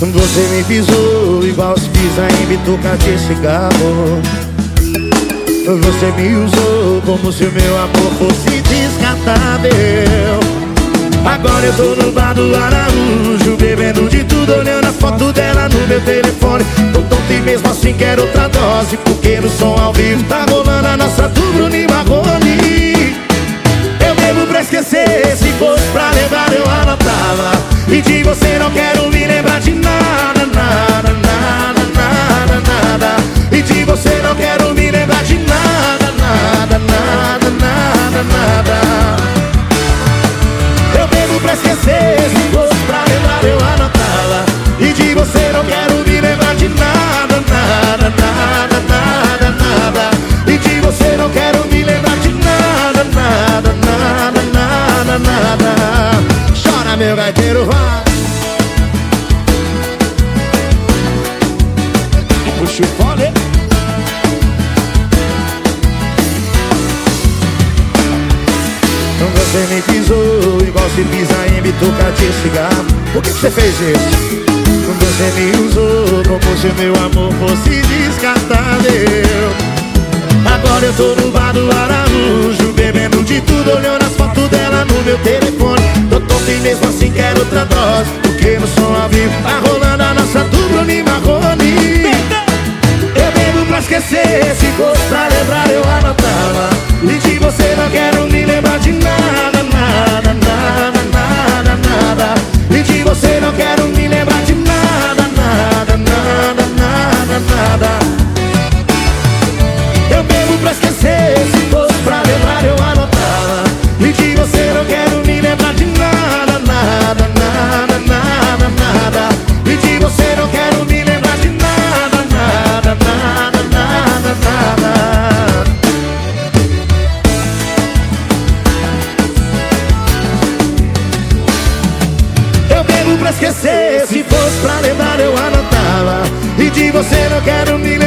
Você me pisou igual se pisa em bituca de cigarro. Você me usou como se o meu amor fosse descartável. Agora eu tô no bar do Araújo Bebendo de tudo, olhando a foto dela no meu telefone. Tô tonto e mesmo assim quero outra dose Porque no som ao vivo tá rolando a nossa do Bruno e Eu bebo pra esquecer, se fosse pra lembrar eu anotava. E de você não quero esquecer, se pra lembrar eu E de você não quero me lembrar de nada, nada, nada, nada, nada. E de você não quero me lembrar de nada, nada, nada, nada, nada. Chora meu gaiteiro, vai puxa o fone. Você me pisou igual se pisa em bituca de cigarro. Por que, você fez isso? Você me usou como se meu amor fosse descartável. Agora eu tô no bar do Araújo Bebendo de tudo, olhando as fotos dela no meu telefone. Tô tonto e mesmo assim quero outra dose Porque no som ao vivo tá rolando a pra esquecer. Se fosse pra lembrar eu anotava. E de você não quero me